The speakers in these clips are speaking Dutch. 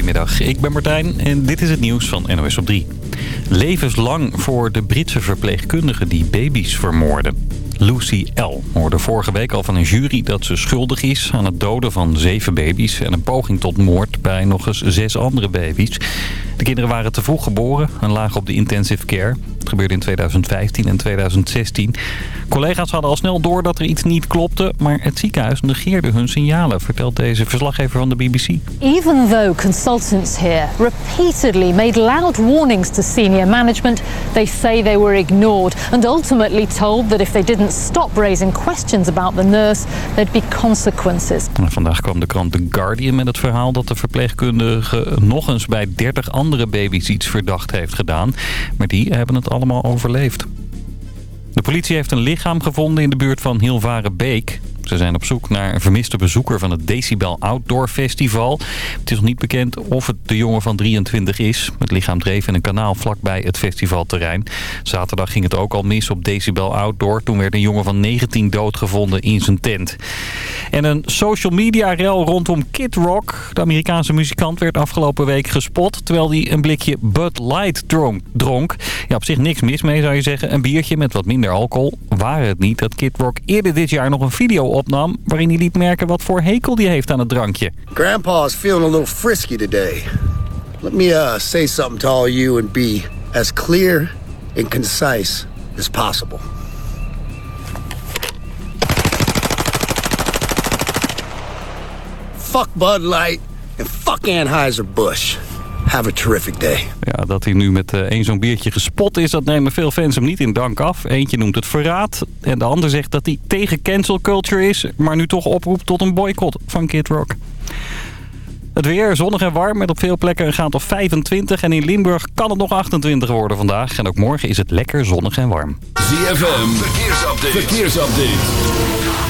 Goedemiddag, ik ben Martijn en dit is het nieuws van NOS op 3. Levenslang voor de Britse verpleegkundige die baby's vermoorden. Lucy L. hoorde vorige week al van een jury dat ze schuldig is aan het doden van zeven baby's... en een poging tot moord bij nog eens zes andere baby's. De kinderen waren te vroeg geboren en lagen op de intensive care. Het gebeurde in 2015 en 2016. Collega's hadden al snel door dat er iets niet klopte... maar het ziekenhuis negeerde hun signalen, vertelt deze verslaggever van de BBC. Even though consultants here repeatedly made loud warnings to senior management... they say they were ignored and ultimately told that if they didn't stop raising questions about the nurse... there'd be consequences. vandaag kwam de krant The Guardian met het verhaal dat de verpleegkundige nog eens bij 30 andere baby's iets verdacht heeft gedaan. Maar die hebben het allemaal overleefd. De politie heeft een lichaam gevonden in de buurt van Hilvarenbeek. Ze zijn op zoek naar een vermiste bezoeker van het Decibel Outdoor Festival. Het is nog niet bekend of het de jongen van 23 is. Het lichaam dreef in een kanaal vlakbij het festivalterrein. Zaterdag ging het ook al mis op Decibel Outdoor. Toen werd een jongen van 19 doodgevonden in zijn tent. En een social media rel rondom Kid Rock. De Amerikaanse muzikant werd afgelopen week gespot... terwijl hij een blikje Bud Light dronk. Ja, op zich niks mis mee zou je zeggen. Een biertje met wat minder alcohol. Waar het niet dat Kid Rock eerder dit jaar nog een video opnam... waarin hij liet merken wat voor hekel hij heeft aan het drankje. Grandpa is feeling a little frisky today. Let me uh, say something to all you and be as clear and concise as possible. Fuck Bud Light and fuck Anheuser-Busch. Have a terrific day. Ja, dat hij nu met één zo'n biertje gespot is, dat nemen veel fans hem niet in dank af. Eentje noemt het verraad en de ander zegt dat hij tegen cancel culture is... maar nu toch oproept tot een boycott van Kid Rock. Het weer zonnig en warm met op veel plekken een graad of 25. En in Limburg kan het nog 28 worden vandaag. En ook morgen is het lekker zonnig en warm. ZFM, verkeersupdate. verkeersupdate.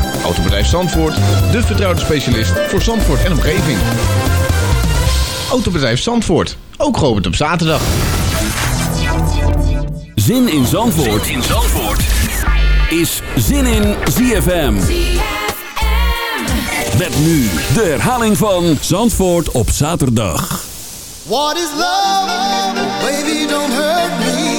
Autobedrijf Zandvoort, de vertrouwde specialist voor Zandvoort en omgeving. Autobedrijf Zandvoort, ook geopend op zaterdag. Zin in Zandvoort, zin in Zandvoort. is Zin in ZFM. Met nu de herhaling van Zandvoort op zaterdag. What is love? Baby, don't hurt me.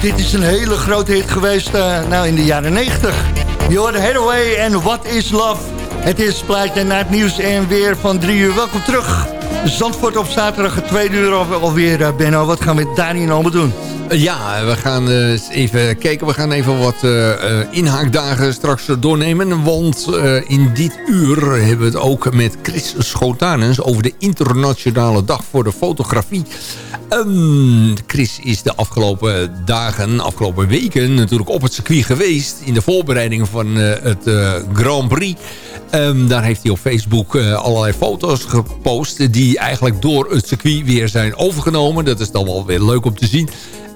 Dit is een hele grote hit geweest uh, nou, in de jaren 90. Je hoorde Hathaway en What is Love. Het is plaatje naar het nieuws en weer van drie uur. Welkom terug. Zandvoort op zaterdag, het tweede uur alweer, uh, Benno. Wat gaan we daar niet allemaal doen? Ja, we gaan uh, even kijken. We gaan even wat uh, inhaakdagen straks doornemen. Want in dit uur hebben we het ook met Chris Schotanens... over de internationale dag voor de fotografie. Um, Chris is de afgelopen dagen, afgelopen weken... natuurlijk op het circuit geweest... in de voorbereiding van het Grand Prix... Um, daar heeft hij op Facebook allerlei foto's gepost... die eigenlijk door het circuit weer zijn overgenomen. Dat is dan wel weer leuk om te zien.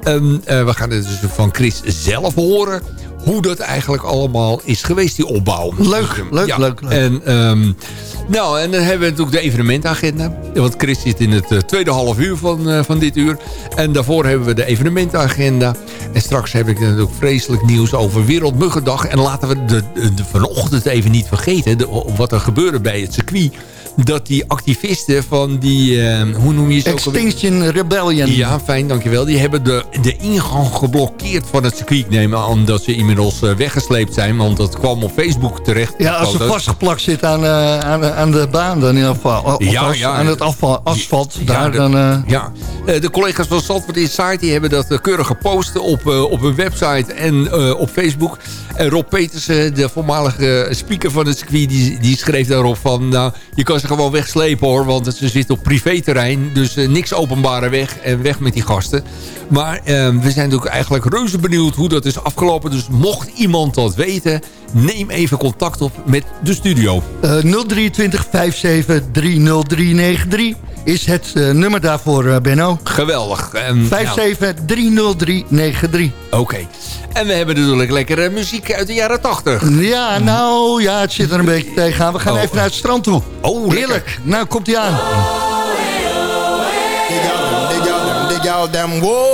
Um, uh, we gaan het dus van Chris zelf horen hoe dat eigenlijk allemaal is geweest, die opbouw. Leuk, leuk, ja. leuk, leuk. En, um, nou, en dan hebben we natuurlijk de evenementagenda. Want Chris zit in het uh, tweede half uur van, uh, van dit uur. En daarvoor hebben we de evenementagenda. En straks heb ik natuurlijk vreselijk nieuws over Wereldmuggendag. En laten we de, vanochtend even niet vergeten... De, wat er gebeurde bij het circuit dat die activisten van die, uh, hoe noem je ze ook Extinction Rebellion. Ja, fijn, dankjewel. Die hebben de, de ingang geblokkeerd van het circuit nemen, omdat ze inmiddels uh, weggesleept zijn. Want dat kwam op Facebook terecht. Ja, als ze vastgeplakt zit aan, uh, aan, aan de baan dan in ieder geval. Ja, ja, aan het afval, asfalt. Ja, daar de, dan, uh... ja. de collega's van Zandvoort Insight die hebben dat keurig gepost op, op hun website en op Facebook. En Rob Petersen, de voormalige speaker van het circuit, die, die schreef daarop van... Nou, je kan gewoon wegslepen hoor, want ze zitten op privéterrein. Dus uh, niks openbare weg en weg met die gasten. Maar uh, we zijn natuurlijk eigenlijk reuze benieuwd hoe dat is afgelopen. Dus mocht iemand dat weten, neem even contact op met de studio. Uh, 023 57 30393 is het uh, nummer daarvoor, uh, Benno. Geweldig. Um, 5730393. Oké. Okay. En we hebben natuurlijk lekkere muziek uit de jaren 80. Ja, nou, ja, het zit er een beetje tegenaan. We gaan oh. even naar het strand toe. Oh, Heerlijk. Lekker. Nou, komt hij aan. Dig out them, whoa. Crucial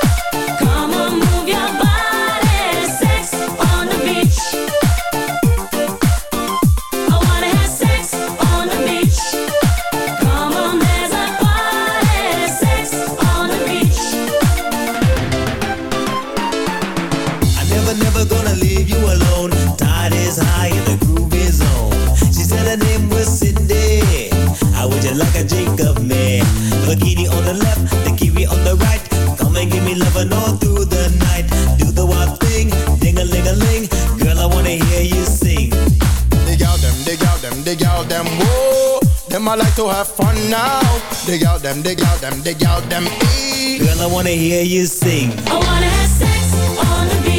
How like a drink of me? Bikini on the left, the kiwi on the right. Come and give me love and all through the night. Do the wild thing, ding a ling a ling. Girl, I wanna hear you sing. Dig out them, dig out them, dig out them, whoa. Them I like to have fun now. Dig out them, dig out them, dig out them, ee. Girl, I wanna hear you sing. I wanna have sex on the beach.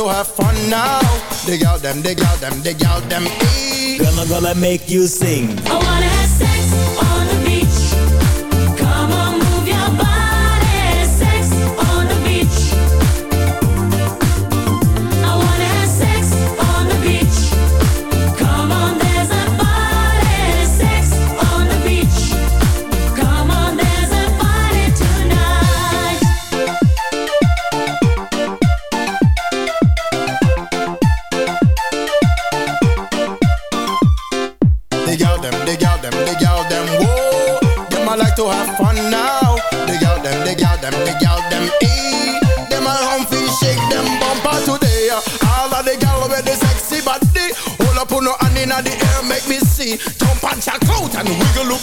To have fun now. Dig out them, dig out them, dig out them, ee. Girl, I'm gonna make you sing. I wanna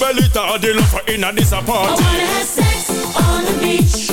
and wiggle your belly. Ta the love inna this I have sex on the beach.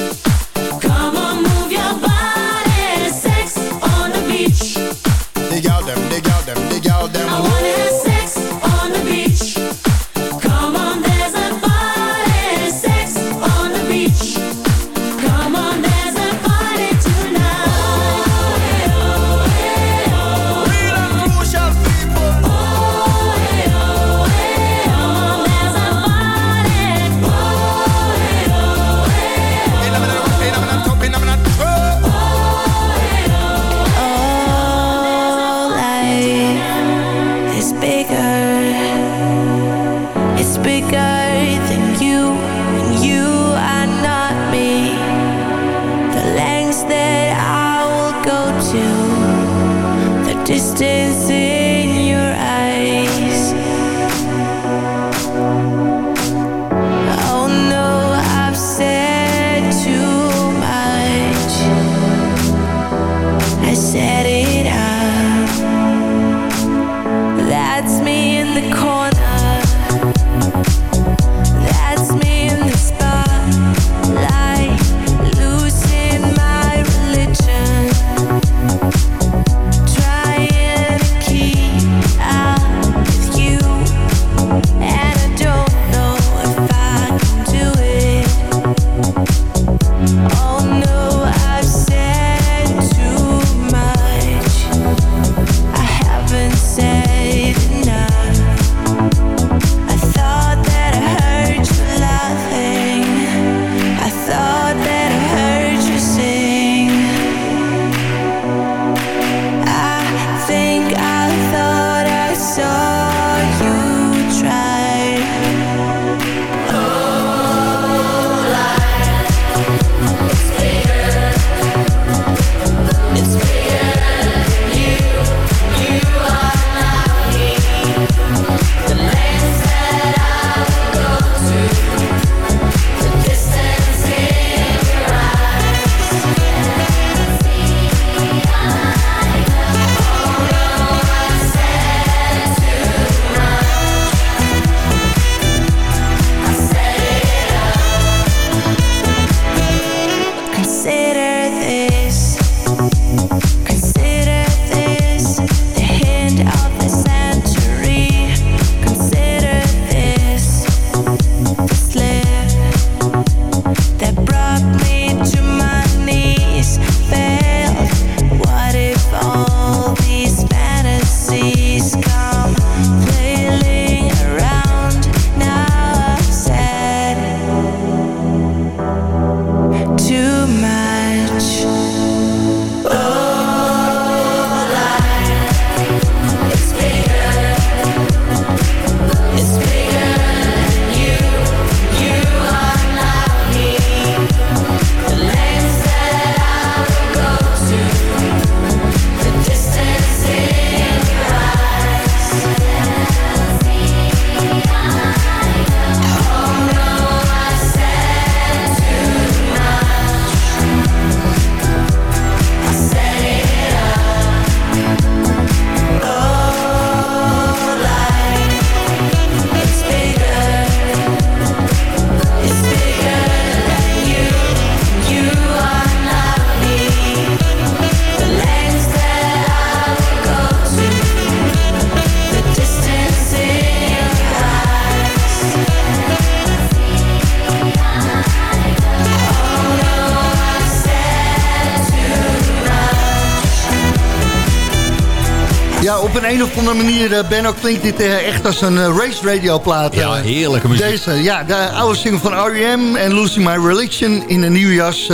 Ja, op een, een of andere manier, eh, Benno, klinkt dit eh, echt als een eh, race radio plaat. Ja, heerlijke muziek. Deze, ja, de oude single van R.E.M. en Losing My Religion in een nieuwe jas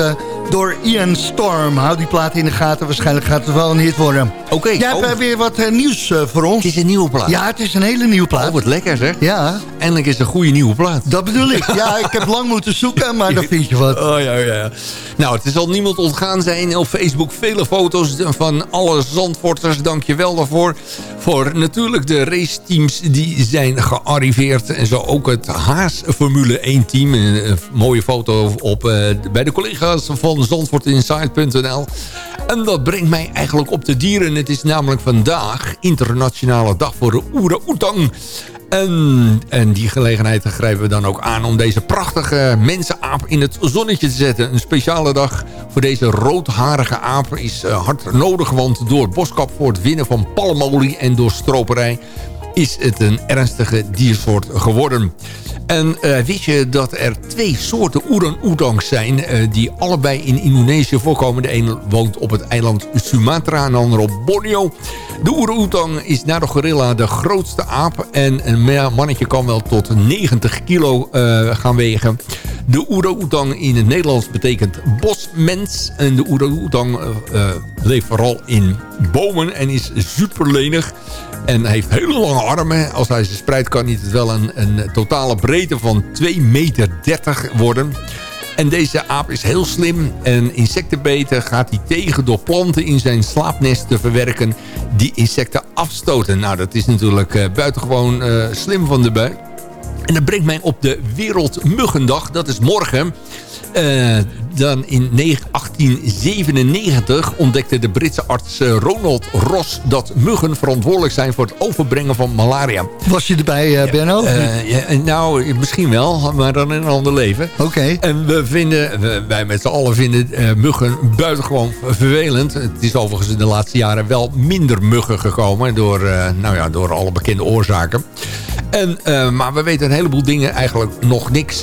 door Ian Storm. Hou die plaat in de gaten, waarschijnlijk gaat het wel een hit worden. Oké, Jij hebt oh. weer wat nieuws voor ons. Het is een nieuwe plaat. Ja, het is een hele nieuwe plaat. Oh, wat lekker zeg. Ja, Eindelijk is het een goede nieuwe plaat. dat bedoel ik. Ja, ik heb lang moeten zoeken, maar dan vind je wat. Oh ja, ja, ja. Nou, het zal niemand ontgaan zijn. Op Facebook vele foto's van alle Zandvoorters. Dank je wel daarvoor. Voor natuurlijk de raceteams die zijn gearriveerd. En zo ook het Haas Formule 1 team. Een, mooie foto op, eh, bij de collega's van zandvoortinside.nl. En dat brengt mij eigenlijk op de dieren. Het is namelijk vandaag internationale dag voor de oerang-oetang. En, en die gelegenheid grijpen we dan ook aan om deze prachtige mensenaap in het zonnetje te zetten. Een speciale dag voor deze roodharige aap is eh, hard nodig... want door boskap voor het winnen van palmolie en door stroperij is het een ernstige diersoort geworden. En eh, wist je dat er twee soorten oerang-oetangs zijn... eh, die allebei in Indonesië voorkomen. De ene woont op het eiland Sumatra en de andere op Borneo. De oerang-oetang is na de gorilla de grootste aap... en een ma- mannetje kan wel tot 90 kilo eh, gaan wegen. De oerang-oetang in het Nederlands betekent bosmens. En de eh, leeft vooral in bomen en is superlenig... En heeft hele lange armen. Als hij ze spreidt kan hij het wel een, een totale breedte van 2,30 meter worden. En deze aap is heel slim. En insectenbeten gaat hij tegen door planten in zijn slaapnest te verwerken... die insecten afstoten. Nou, dat is natuurlijk eh, buitengewoon eh, slim van de bui. En dat brengt mij op de Wereldmuggendag. Dat is morgen. Eh, dan in 1897 ontdekte de Britse arts eh, Ronald Ross... dat muggen verantwoordelijk zijn voor het overbrengen van malaria. Was je erbij, eh, Benno? Eh, ja, nou, misschien wel, maar dan in een ander leven. Oké. En we vinden, wij met z'n allen vinden muggen buitengewoon vervelend. Het is overigens in de laatste jaren wel minder muggen gekomen... door, nou ja, door alle bekende oorzaken. En, maar we weten een heleboel dingen eigenlijk nog niks.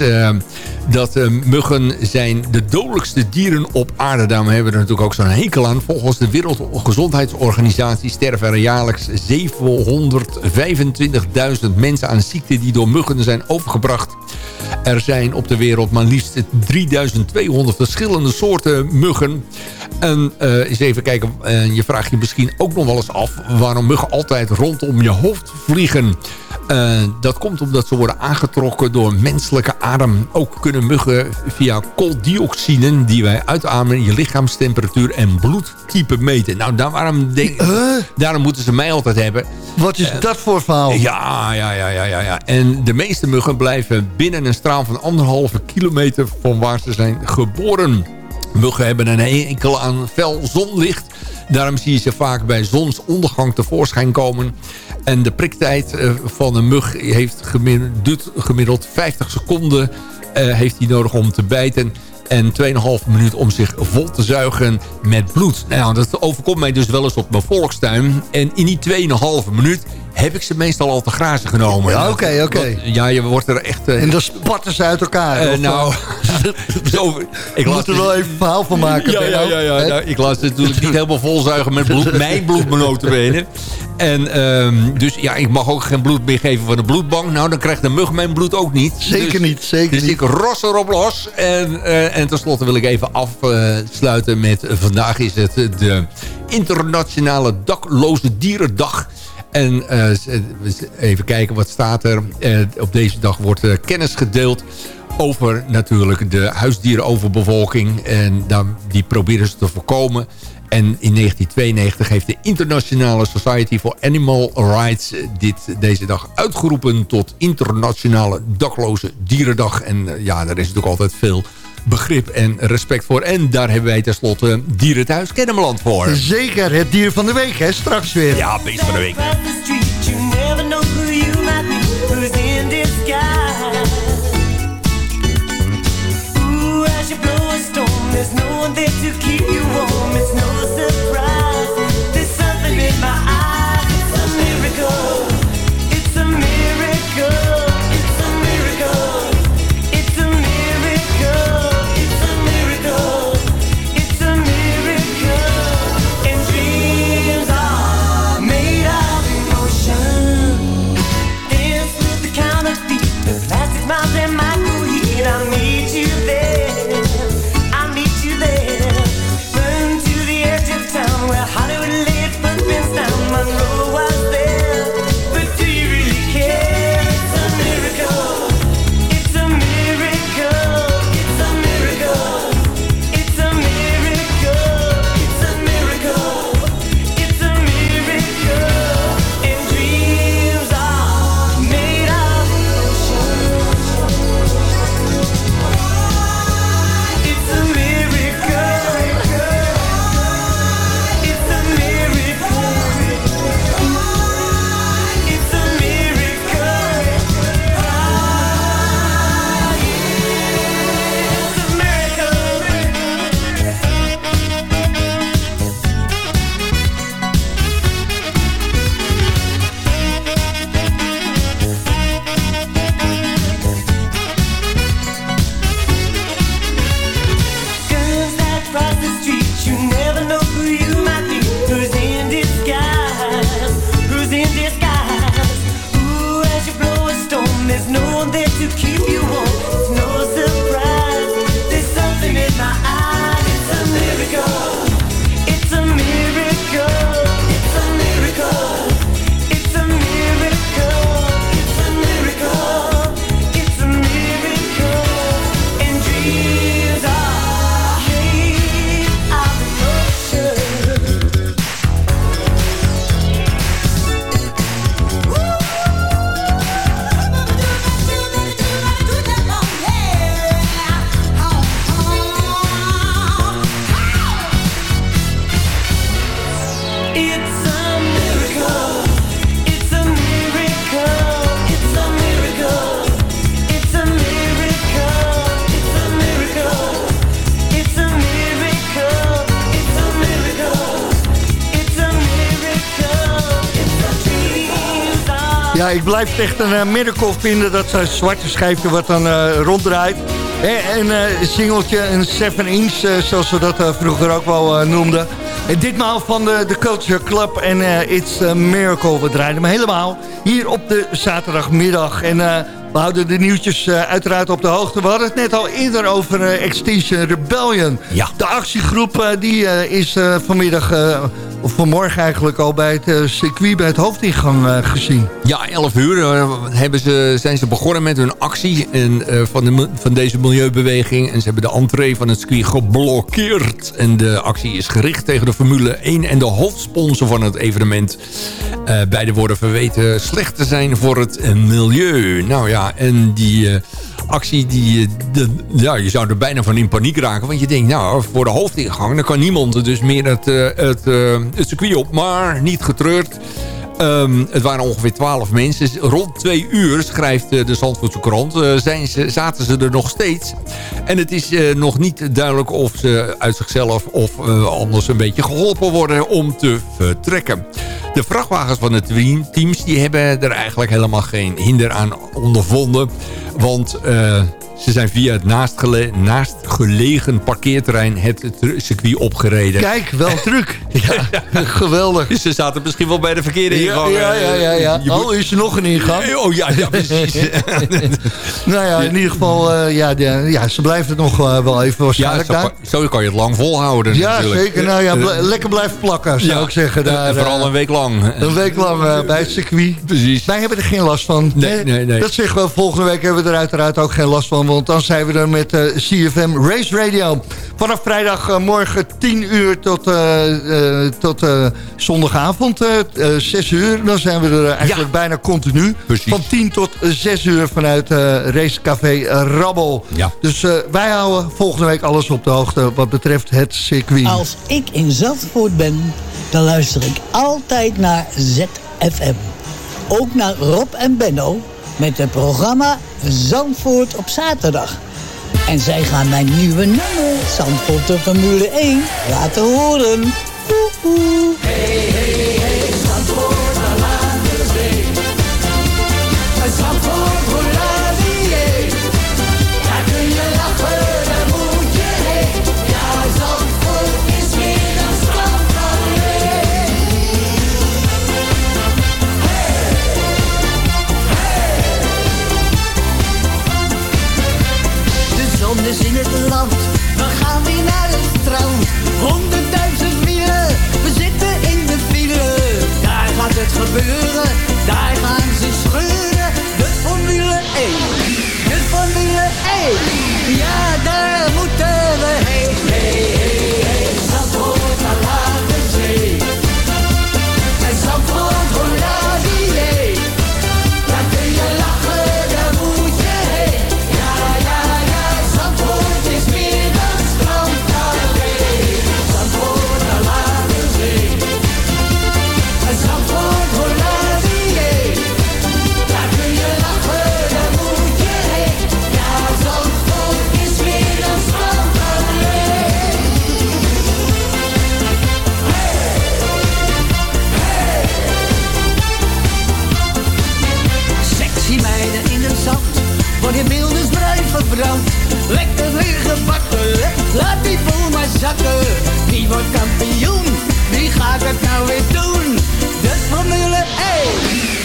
dat muggen zijn de dodelijkste dieren op aarde. Daarom hebben we er natuurlijk ook zo'n hekel aan. Volgens de Wereldgezondheidsorganisatie sterven er jaarlijks 725.000 mensen aan ziekten die door muggen zijn overgebracht. Er zijn op de wereld maar liefst 3200 verschillende soorten muggen. En eh, eens even kijken, eh, je vraagt je misschien ook nog wel eens af... waarom muggen altijd rondom je hoofd vliegen. Eh, dat komt omdat ze worden aangetrokken door menselijke adem. Ook kunnen muggen via kooldioxine die wij uitademen... je lichaamstemperatuur en bloedtype meten. Nou, daar, waarom denk, daarom moeten ze mij altijd hebben. Wat is dat voor verhaal? Ja, ja, ja, ja, ja, ja. En de meeste muggen blijven binnen een straal van anderhalve kilometer van waar ze zijn geboren. Muggen hebben een enkel aan fel zonlicht. Daarom zie je ze vaak bij zonsondergang tevoorschijn komen. En de priktijd eh, van een mug heeft gemiddeld, duurt gemiddeld 50 seconden eh, heeft hij nodig om te bijten. En 2,5 minuut om zich vol te zuigen met bloed. Nou, dat overkomt mij dus wel eens op mijn volkstuin. En in die 2,5 minuut heb ik ze meestal al te grazen genomen. Ja, oké, oké. Ja, je wordt er echt... eh, En dan spatten ze uit elkaar. eh, nou, zo, ik moeten er wel even een verhaal van maken. ja, ja, ja, ja? Nou, ik laat ze natuurlijk niet helemaal volzuigen met bloed. Mijn bloed benen. En ehm, dus ja, ik mag ook geen bloed meer geven van de bloedbank. Nou, dan krijgt de mug mijn bloed ook niet. Zeker Dus- niet, zeker Dus niet. ik ros erop los. En, eh, en tenslotte wil ik even afsluiten met... vandaag is het de internationale dakloze dierendag. En eh, even kijken wat staat er. Eh, op deze dag wordt eh, kennis gedeeld over natuurlijk de huisdierenoverbevolking. En die proberen ze te voorkomen. En in 1992 heeft de Internationale Society for Animal Rights dit, deze dag uitgeroepen tot Internationale Dakloze Dierendag. En eh, ja, daar is natuurlijk altijd veel begrip en respect voor. En daar hebben wij tenslotte Dierenthuis Kennemerland voor. Zeker, het dier van de week, hè? Straks weer. Ja, beest van de week. There's no one there to keep you warm. Ik blijf het echt een uh, miracle vinden dat zo'n zwarte schijfje wat dan uh, ronddraait. En een uh, singeltje, een 7 inch, zoals we dat vroeger ook wel noemden. En ditmaal van de, de Culture Club en It's a Miracle. We draaien hem helemaal hier op de zaterdagmiddag. En we houden de nieuwtjes uiteraard op de hoogte. We hadden het net al eerder over Extinction Rebellion. Ja. De actiegroep die is vanmiddag vanmorgen eigenlijk al bij het uh, circuit, bij het hoofdingang uh, gezien. Ja, 11 uur uh, hebben ze, zijn ze begonnen met hun actie van, de, van deze milieubeweging. En ze hebben de entree van het circuit geblokkeerd. En de actie is gericht tegen de Formule 1 en de hoofdsponsor van het evenement. beide worden verweten slecht te zijn voor het milieu. Nou ja, en die actie, die, de, ja, je zou er bijna van in paniek raken. Want je denkt, nou, voor de hoofdingang... dan kan niemand dus meer het, het, het circuit op. Maar niet getreurd. Um, het waren ongeveer 12 mensen. Rond twee uur, schrijft de Zandvoortse krant, zijn ze, zaten ze er nog steeds. En het is nog niet duidelijk of ze uit zichzelf of anders een beetje geholpen worden om te vertrekken. De vrachtwagens van de teams die hebben er eigenlijk helemaal geen hinder aan ondervonden. Want ze zijn via het naastgele naastgelegen parkeerterrein het circuit opgereden. Kijk, wel druk. ja, geweldig. Ze zaten misschien wel bij de verkeerde ja, ingang. Ja, ja, ja. ja. Je oh, is er nog een ingang? Oh ja, ja precies. nou ja, in ieder geval, uh, ja, ja, ze blijven het nog uh, wel even waarschijnlijk ja, zo, zo, kan je het lang volhouden Ja, natuurlijk. zeker. Nou ja, bl lekker blijven plakken, zou ja, ik zeggen. Daar, vooral een week lang. Een week lang bij het circuit. Precies. Wij hebben er geen last van. Nee, nee, nee. Dat zeggen we, volgende week hebben we er uiteraard ook geen last van. Want dan zijn we er met uh, CFM Race Radio. Vanaf vrijdag uh, morgen 10 uur tot, uh, tot zondagavond 6 uur. Dan zijn we er eigenlijk ja. bijna continu. Precies. Van 10 tot 6 uur vanuit Racecafé Rabbel. Ja. Dus wij houden volgende week alles op de hoogte wat betreft het circuit. Als ik in Zandvoort ben, dan luister ik altijd naar ZFM. Ook naar Rob en Benno met het programma Zandvoort op zaterdag. En zij gaan mijn nieuwe nummer, Zandvoort de Formule 1, laten horen. Hey, hey, we gaan weer naar het strand. Honderdduizend mieren, we zitten in de file. Daar gaat het gebeuren, Lekker weer gebakken, laat die boel maar zakken. Wie wordt kampioen, wie gaat het nou weer doen? De Formule 1,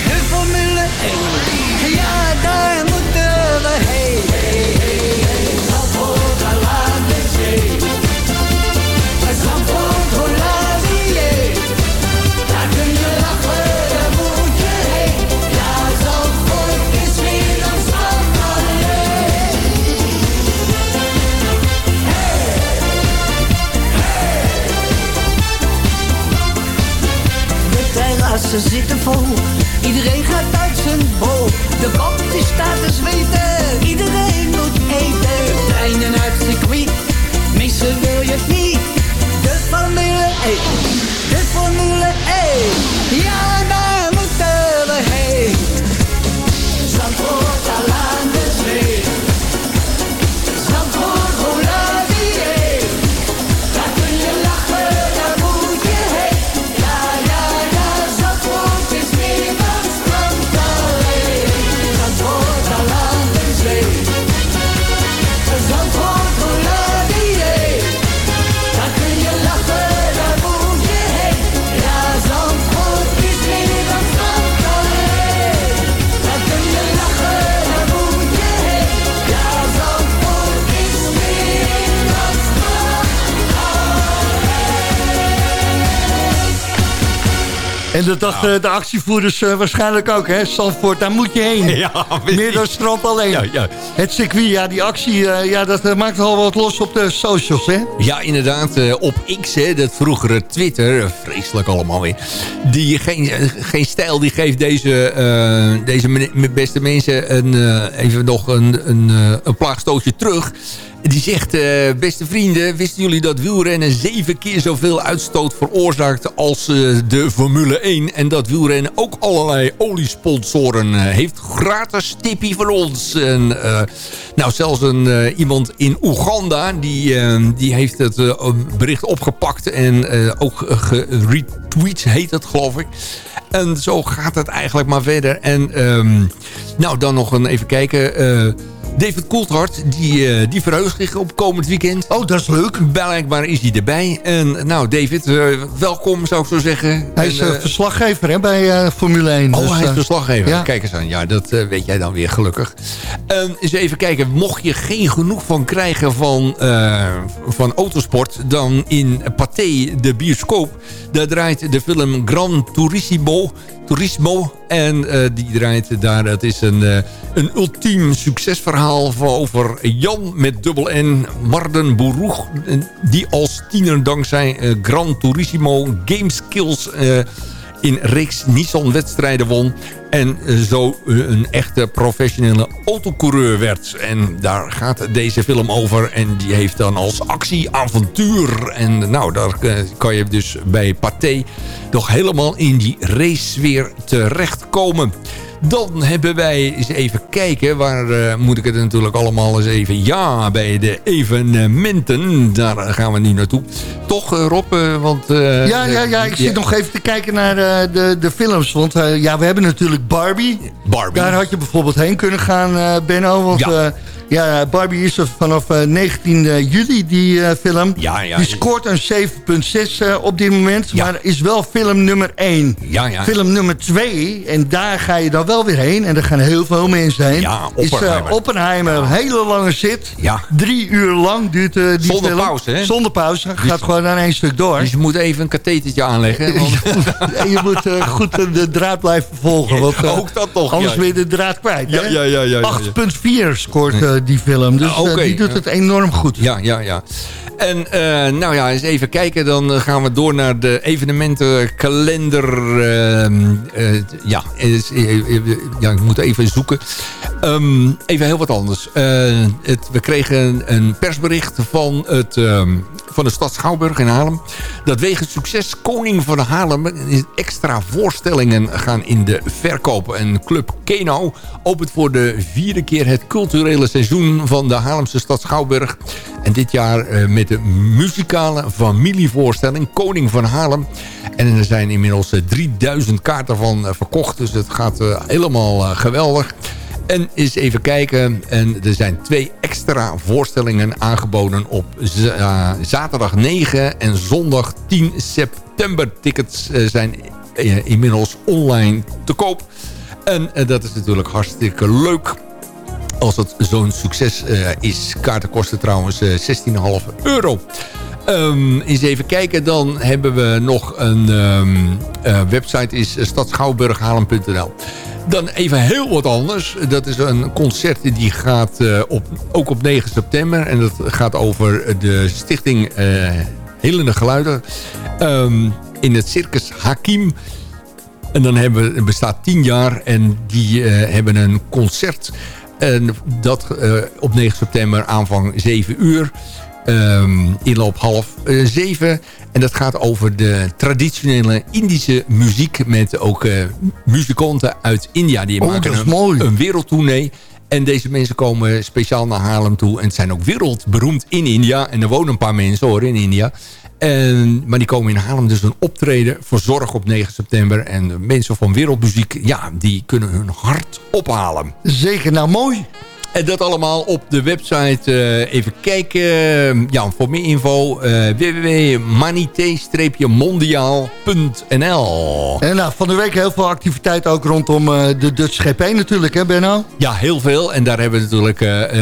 de Formule 1. Ja, daar terrassen zitten vol, iedereen gaat uit zijn bol. De kop staat te zweten, iedereen moet eten. Treinen uit circuit, missen wil je niet. De Formule 1, de Formule 1. Ja, En dat dachten de actievoerders eh, waarschijnlijk ook, hè? Zandvoort, daar moet je heen. Ja, Meer dan strand alleen. Ja, ja. Het circuit, ja, die actie, eh, ja, dat eh, maakt al wat los op de socials, hè? Ja, inderdaad. eh, op X, hè, dat vroegere Twitter, eh, vreselijk allemaal weer. Die, geen, eh, geen stijl, die geeft deze, eh, deze beste mensen een, eh, even nog een, een, eh, een plaagstootje terug. Die zegt, eh, beste vrienden, wisten jullie dat wielrennen zeven keer zoveel uitstoot veroorzaakt als eh, de Formule 1? En dat wielrennen ook allerlei oliesponsoren eh, heeft. Gratis tippie van ons. En, nou, zelfs een, iemand in Oeganda, die, die heeft het bericht opgepakt en ook geretweet, heet het geloof ik. En zo gaat het eigenlijk maar verder. En ehm, nou, dan nog een even kijken... David Coulthard, die, eh, die verheugt zich op komend weekend. Oh, dat is leuk. Blijkbaar is hij erbij. En nou, David, eh, welkom zou ik zo zeggen. Hij is En, eh, verslaggever hè, bij Formule 1. Oh, Dus, hij is verslaggever. ja. Kijk eens aan. Ja, dat weet jij dan weer gelukkig. En eens even kijken. Mocht je geen genoeg van krijgen van, van autosport... dan in Pathé, de bioscoop... daar draait de film Gran Turismo... Turismo en die draait daar... Het is een, een ultiem succesverhaal van- over Jan met dubbel N... Marden Boeroeg... die als tiener dankzij eh, Gran Turismo Game Skills... eh, in reeks Nissan-wedstrijden won. En eh, zo een echte professionele autocoureur werd. En daar gaat deze film over. En die heeft dan als actie avontuur. En nou, daar kan je dus bij Pathé toch helemaal in die race weer terechtkomen. Dan hebben wij eens even kijken. Waar eh, moet ik het natuurlijk allemaal eens even... Ja, bij de evenementen. Daar gaan we nu naartoe. Toch, eh, Rob? eh, want, Ja, ja, ja, ik zit nog even te kijken naar de, de films. Want ja, we hebben natuurlijk Barbie. Barbie. Daar had je bijvoorbeeld heen kunnen gaan, Benno. Want Ja. Ja. Barbie is er vanaf eh, 19 juli, die eh, film. Ja, ja. Die scoort een 7,6 eh, op dit moment. Ja. Maar is wel film nummer 1. Ja, ja. Film nummer 2, en daar ga je dan wel weer heen. En er gaan heel veel mensen heen. Ja, Is eh, Oppenheimer. Oppenheimer. Hele lange zit. Ja. Drie uur lang duurt eh, die Zonder film. pauze, hè? Zonder pauze. Gaat gewoon aan één stuk door. Dus je moet even een kathetertje aanleggen. Want, En je moet eh, goed eh, de draad blijven volgen. Want, eh, Ook dat toch, Anders je de draad kwijt. Ja, hè? ja, ja, ja, ja, ja. 8,4 scoort eh, die film. Dus Ah, eh, die doet het enorm goed. Ja, ja, ja. En eh, nou ja, eens even kijken. Dan eh, gaan we door naar de evenementenkalender. ehm, eh, ja, is- eh, eh, ja, ik moet even zoeken. Ehm, even heel wat anders. Eh, het, we kregen een persbericht van, het, ehm, van de stad Schouwburg in Haarlem. Dat wegens succes Koning van Haarlem extra voorstellingen gaan in de verkoop. En Club Keno opent voor de vierde keer het culturele seizoen van de Haarlemse stad Schouwburg. En dit jaar eh, met de muzikale familievoorstelling Koning van Haarlem. En er zijn inmiddels eh, 3000 kaarten van eh, verkocht. Dus het gaat eh, helemaal eh, geweldig. En eens even kijken. En er zijn twee extra voorstellingen aangeboden op eh, zaterdag 9 en zondag 10 september. Tickets eh, zijn eh, inmiddels online te koop. En dat is natuurlijk hartstikke leuk als het zo'n succes is. Kaarten kosten trouwens eh, 16,5 euro. Ehm, eens even kijken, dan hebben we nog een ehm, eh, website, is stadschouwburghalem.nl. Dan even heel wat anders. Dat is een concert die gaat eh, op, ook op 9 september. En dat gaat over de stichting eh Helende Geluiden. Ehm, in het Circus Hakim. En dan hebben het bestaat 10 jaar en die eh, hebben een concert. En dat op 9 september aanvang 7 uur. Ehm, inloop half 7. En dat gaat over de traditionele Indische muziek. Met ook eh, muzikanten uit India. Die Oh, maken een, een wereldtournee. En deze mensen komen speciaal naar Haarlem toe. En zijn ook wereldberoemd in India. En er wonen een paar mensen hoor in India. En, maar die komen in Haarlem dus een optreden verzorgen op 9 september. En mensen van wereldmuziek, ja, die kunnen hun hart ophalen. Zeker, nou mooi. En dat allemaal op de website. eh, even kijken. Ja, voor meer info. eh www.manité-mondiaal.nl En nou, van de week heel veel activiteit ook rondom eh, de Dutch GP natuurlijk, hè Benno? Ja, heel veel. En daar hebben we natuurlijk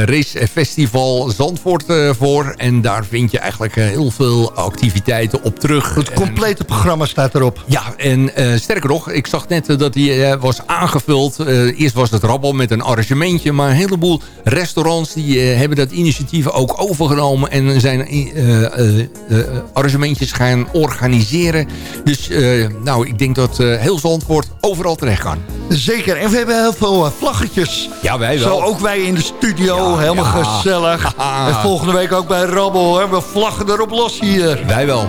race festival Zandvoort voor. En daar vind je eigenlijk heel veel activiteiten op terug. Het complete programma staat erop. Ja, en sterker nog, ik zag net dat die was aangevuld. Eerst was het rabbel met een arrangementje. Maar een heleboel restaurants die eh, hebben dat initiatief ook overgenomen. En zijn eh, eh, arrangementjes gaan organiseren. Dus nou, ik denk dat heel Zandvoort overal terecht kan. Zeker, en we hebben heel veel vlaggetjes. Ja, wij wel. Zo ook wij in de studio, helemaal ja. gezellig. En volgende week ook bij Rabbel, hè? we vlaggen erop los hier. Wij wel.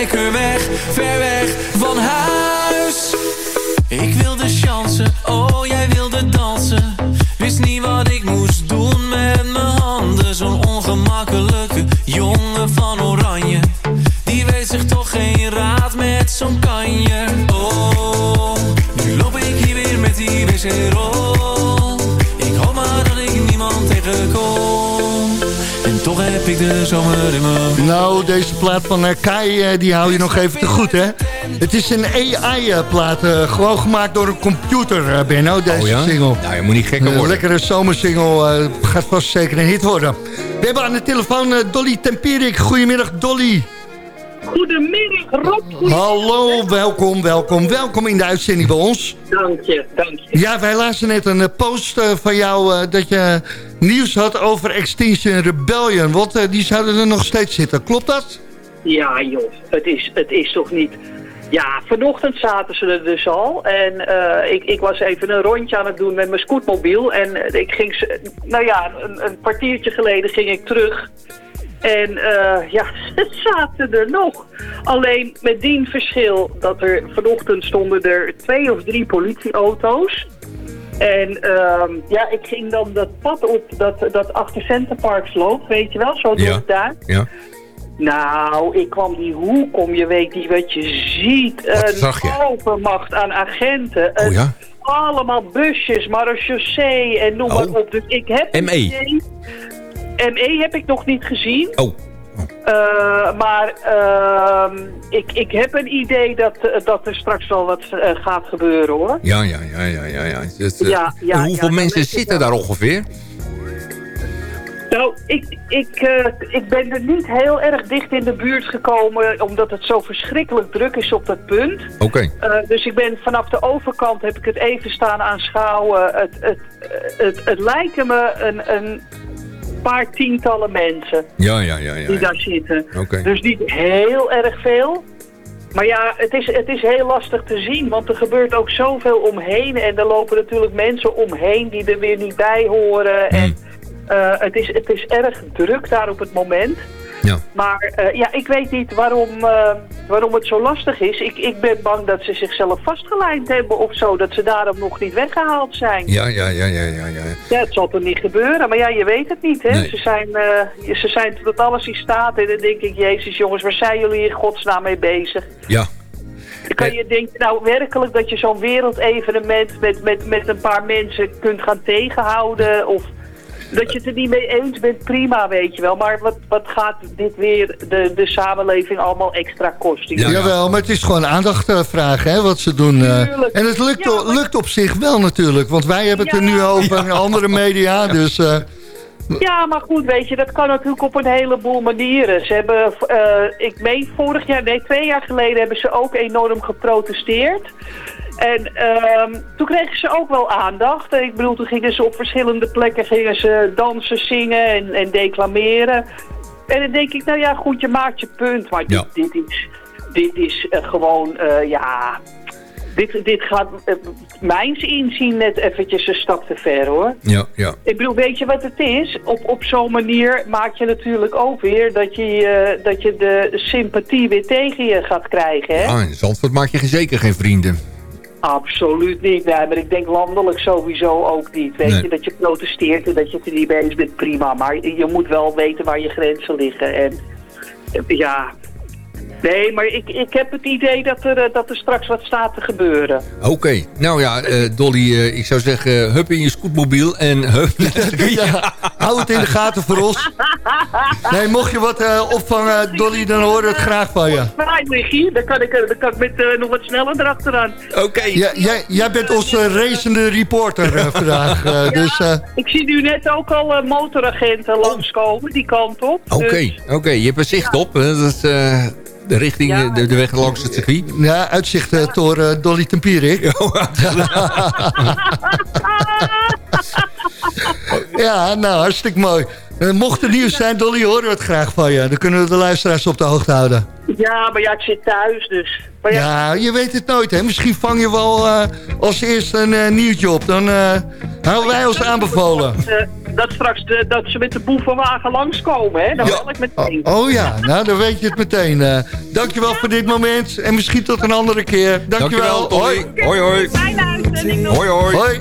Lekker weg, ver weg van huis. Ik wilde chansen, oh jij wilde dansen. Wist niet wat ik moest doen met mijn handen. Zo'n ongemakkelijke jongen van oranje. Die weet zich toch geen raad met zo'n kanje. Oh, nu loop ik hier weer met die wc-rol. Ik hoop maar dat ik niemand tegenkom. Ik de zomer in mijn... Nou, deze plaat van eh, Kai, eh, die hou je nog even te goed, hè? Het is een AI-plaat, eh, gewoon gemaakt door een computer, Benno, deze Oh ja? single. Nou, je moet niet gekker Een worden. lekkere zomersingle, gaat vast zeker een hit worden. We hebben aan de telefoon Dolly Tempierik. Goedemiddag, Dolly. Goedemiddag, Rob. Hallo, welkom, welkom, welkom in de uitzending bij ons. Dank je, dank je. Ja, wij lazen net een eh, post eh, van jou eh, dat je nieuws had over Extinction Rebellion. Want eh, die zouden er nog steeds zitten, klopt dat? Ja, joh, het is, het is toch niet... Ja, vanochtend zaten ze er dus al. En eh, ik, ik was even een rondje aan het doen met mijn scootmobiel. En ik ging, ze- nou ja, een, een kwartiertje geleden ging ik terug. En eh, ja, ze zaten er nog. Alleen met dien verschil dat er vanochtend stonden er twee of drie politieauto's. En ehm, ja, ik ging dan dat pad op dat, dat achter Centerparks loopt, weet je wel, zo door Ja. het daar. Ja. Nou, ik kwam die hoek om, je weet niet wat je ziet. een zag je? overmacht aan agenten. Oh een- ja? Allemaal busjes, marechaussee en noem maar Oh. op. Dus ik heb een ME. ME heb ik nog niet gezien. Oh. Eh, maar ehm, ik, ik heb een idee dat, eh, dat er straks wel wat eh, gaat gebeuren hoor. Ja, ja, ja, ja, ja. ja. Eh, Ja, ja, hoeveel ja, mensen zitten daar ongeveer? Nou, ik, ik, ik ben er niet heel erg dicht in de buurt gekomen, omdat het zo verschrikkelijk druk is op dat punt. Oké. Dus ik ben vanaf de overkant heb ik het even staan aanschouwen. Het, het, het, het lijken me een, een paar tientallen mensen Ja, ja, ja, ja. die daar zitten. Dus niet heel erg veel. Maar ja, het is, het is heel lastig te zien, want er gebeurt ook zoveel omheen. En er lopen natuurlijk mensen omheen die er weer niet bij horen. Hmm. En eh, het, is, het is erg druk daar op het moment. Ja. Maar eh, ja, ik weet niet waarom, eh, waarom het zo lastig is. Ik, ik ben bang dat ze zichzelf vastgelijnd hebben of zo. Dat ze daarom nog niet weggehaald zijn. Ja, ja, ja, ja, ja, ja. Ja, het zal toch niet gebeuren, maar ja, je weet het niet, hè. Nee. Ze, zijn, eh, ze zijn tot alles in staat en dan denk ik, jezus jongens, waar zijn jullie in godsnaam mee bezig? Ja. Kan je denken, nou werkelijk dat je zo'n wereldevenement met, met, met een paar mensen kunt gaan tegenhouden of... Dat je het er niet mee eens bent, prima, weet je wel. Maar wat, wat gaat dit weer de, de samenleving allemaal extra kosten? Jawel, maar het is gewoon aandacht eh, vragen, hè, wat ze doen. eh. Tuurlijk. en het lukt, lukt op zich wel natuurlijk, want wij hebben het er nu over in andere media. Dus eh, Ja, maar goed, weet je, dat kan natuurlijk op een heleboel manieren. Ze hebben, eh, ik meen vorig jaar, nee, twee jaar geleden hebben ze ook enorm geprotesteerd. En ehm, toen kregen ze ook wel aandacht. Ik bedoel, toen gingen ze op verschillende plekken gingen ze dansen, zingen en, en declameren. En dan denk ik, nou ja, goed, je maakt je punt. Maar dit, dit is, dit is eh, gewoon, eh, ja... Dit, dit gaat, uh, mijns inzien, net eventjes een stap te ver, hoor. Ja, ja. Ik bedoel, weet je wat het is? Op, op zo'n manier maak je natuurlijk ook weer dat je, dat je de sympathie weer tegen je gaat krijgen, hè? Ah, in Zandvoort maak je zeker geen vrienden. Absoluut niet. Nee, maar ik denk landelijk sowieso ook niet. Weet Nee. je, dat je protesteert en dat je het er niet mee eens bent, prima. Maar je moet wel weten waar je grenzen liggen. En ja... Nee, maar ik, ik heb het idee dat er, eh, dat er straks wat staat te gebeuren. Oké, nou ja, eh, Dolly, eh, ik zou zeggen, hup in je scootmobiel en hup. ja, hou het in de gaten voor ons. Nee, mocht je wat eh, opvangen, Dolly, dan horen we het graag van je. Michiel, dan kan ik, dan kan ik met nog wat sneller erachteraan. Oké. Ja, jij, jij bent onze racende reporter vandaag. eh, dus eh, Ik zie nu net ook al motoragenten langskomen, die kant op. Oké, Dus- oké, je hebt er zicht op. hè, Dat is eh, de richting, eh, de, de weg langs het circuit. ja, uitzicht eh, door eh, Dolly Tempierik. ja, nou, hartstikke mooi. Mocht er nieuws zijn, Dolly, horen we het graag van je. Dan kunnen we de luisteraars op de hoogte houden. Ja, maar ja, ik zit thuis dus. Maar ja, Ja, je weet het nooit, hè. Misschien vang je wel eh, als eerste een nieuwtje op. Dan eh, houden wij ons aanbevolen. Dat straks de, dat ze met de boevenwagen langskomen, hè? Dan bel ik meteen. Oh ja, nou dan weet je het meteen. eh. dankjewel voor dit moment en misschien tot een andere keer. Dankjewel. Dankjewel, hoi. Hoi, hoi. Fijne uitzending nog. Hoi, hoi.